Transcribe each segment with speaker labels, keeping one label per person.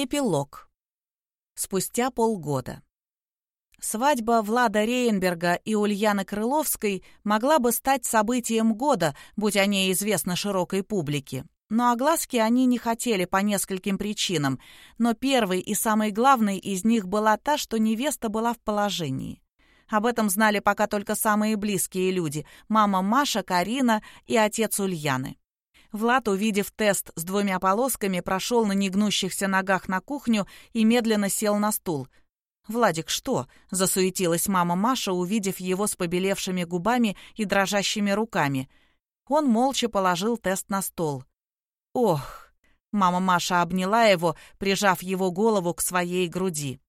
Speaker 1: Эпилог. Спустя полгода. Свадьба Влада Рейнберга и Ульяны Крыловской могла бы стать событием года, будь о ней известно широкой публике. Но огласки они не хотели по нескольким причинам, но первой и самой главной из них была та, что невеста была в положении. Об этом знали пока только самые близкие люди – мама Маша, Карина и отец Ульяны. Влад, увидев тест с двумя полосками, прошел на негнущихся ногах на кухню и медленно сел на стул. «Владик, что?» — засуетилась мама Маша, увидев его с побелевшими губами и дрожащими руками. Он молча положил тест на стол. «Ох!» — мама Маша обняла его, прижав его голову к своей груди.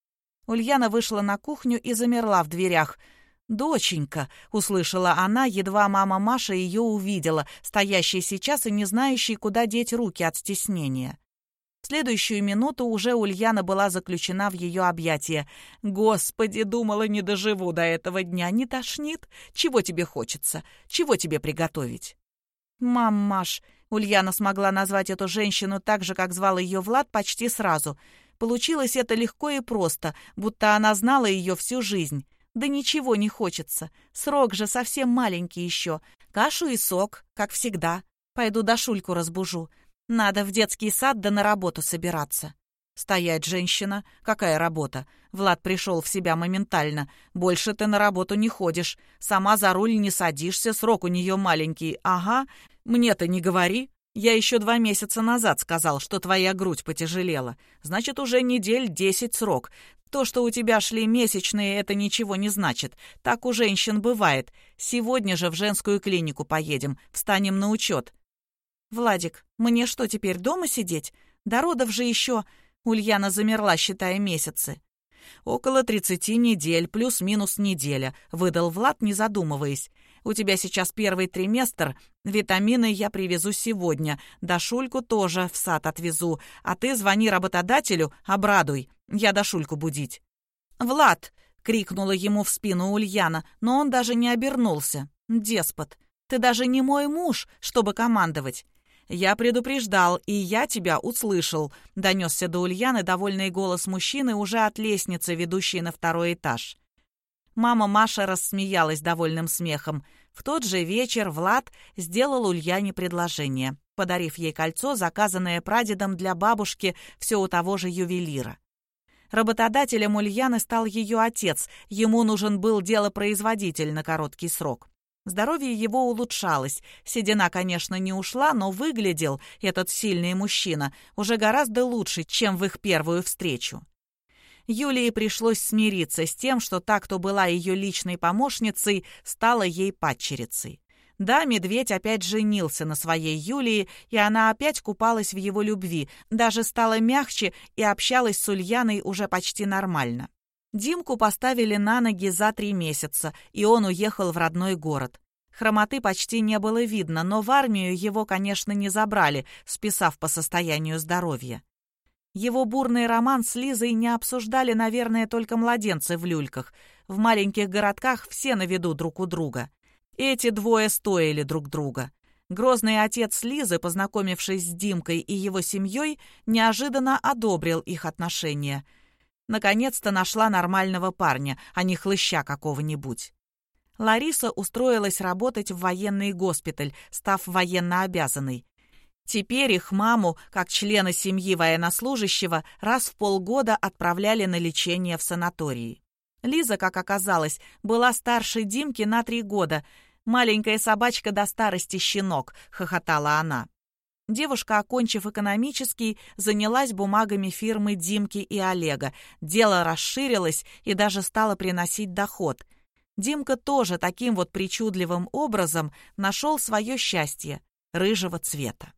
Speaker 1: Ульяна вышла на кухню и замерла в дверях — «Доченька!» — услышала она, едва мама Маша ее увидела, стоящей сейчас и не знающей, куда деть руки от стеснения. В следующую минуту уже Ульяна была заключена в ее объятия. «Господи, думала, не доживу до этого дня. Не тошнит? Чего тебе хочется? Чего тебе приготовить?» «Мам, Маш!» — Ульяна смогла назвать эту женщину так же, как звал ее Влад, почти сразу. Получилось это легко и просто, будто она знала ее всю жизнь. Да ничего не хочется. Срок же совсем маленький еще. Кашу и сок, как всегда. Пойду Дашульку разбужу. Надо в детский сад да на работу собираться. «Стоять, женщина! Какая работа?» Влад пришел в себя моментально. «Больше ты на работу не ходишь. Сама за руль не садишься, срок у нее маленький. Ага, мне-то не говори. Я еще два месяца назад сказал, что твоя грудь потяжелела. Значит, уже недель десять срок. То, что у тебя шли месячные, это ничего не значит. Так у женщин бывает. Сегодня же в женскую клинику поедем, встанем на учет. Владик, мне что, теперь дома сидеть? До родов же еще... Ульяна замерла, считая месяцы. «Около тридцати недель, плюс-минус неделя», — выдал Влад, не задумываясь. «У тебя сейчас первый триместр. Витамины я привезу сегодня. Дашульку тоже в сад отвезу. А ты звони работодателю, обрадуй. Я Дашульку будить». «Влад!» — крикнула ему в спину Ульяна, но он даже не обернулся. «Деспот, ты даже не мой муж, чтобы командовать». «Я предупреждал, и я тебя услышал», — донесся до Ульяны довольный голос мужчины уже от лестницы, ведущей на второй этаж. Мама Маша рассмеялась довольным смехом. В тот же вечер Влад сделал Ульяне предложение, подарив ей кольцо, заказанное прадедом для бабушки все у того же ювелира. Работодателем Ульяны стал ее отец, ему нужен был делопроизводитель на короткий срок. Здоровье его улучшалось. Седина, конечно, не ушла, но выглядел этот сильный мужчина уже гораздо лучше, чем в их первую встречу. Юлии пришлось смириться с тем, что та, кто была ее личной помощницей, стала ей падчерицей. Да, медведь опять женился на своей Юлии, и она опять купалась в его любви, даже стала мягче и общалась с Ульяной уже почти нормально. Димку поставили на ноги за три месяца, и он уехал в родной город. Хромоты почти не было видно, но в армию его, конечно, не забрали, списав по состоянию здоровья. Его бурный роман с Лизой не обсуждали, наверное, только младенцы в люльках. В маленьких городках все на виду друг у друга. Эти двое стоили друг друга. Грозный отец Лизы, познакомившись с Димкой и его семьей, неожиданно одобрил их отношения. Наконец-то нашла нормального парня, а не хлыща какого-нибудь. Лариса устроилась работать в военный госпиталь, став военнообязанной. Теперь их маму, как члена семьи военнослужащего, раз в полгода отправляли на лечение в санатории. Лиза, как оказалось, была старше Димки на три года – «Маленькая собачка до старости щенок», — хохотала она. Девушка, окончив экономический, занялась бумагами фирмы Димки и Олега. Дело расширилось и даже стало приносить доход. Димка тоже таким вот причудливым образом нашел свое счастье рыжего цвета.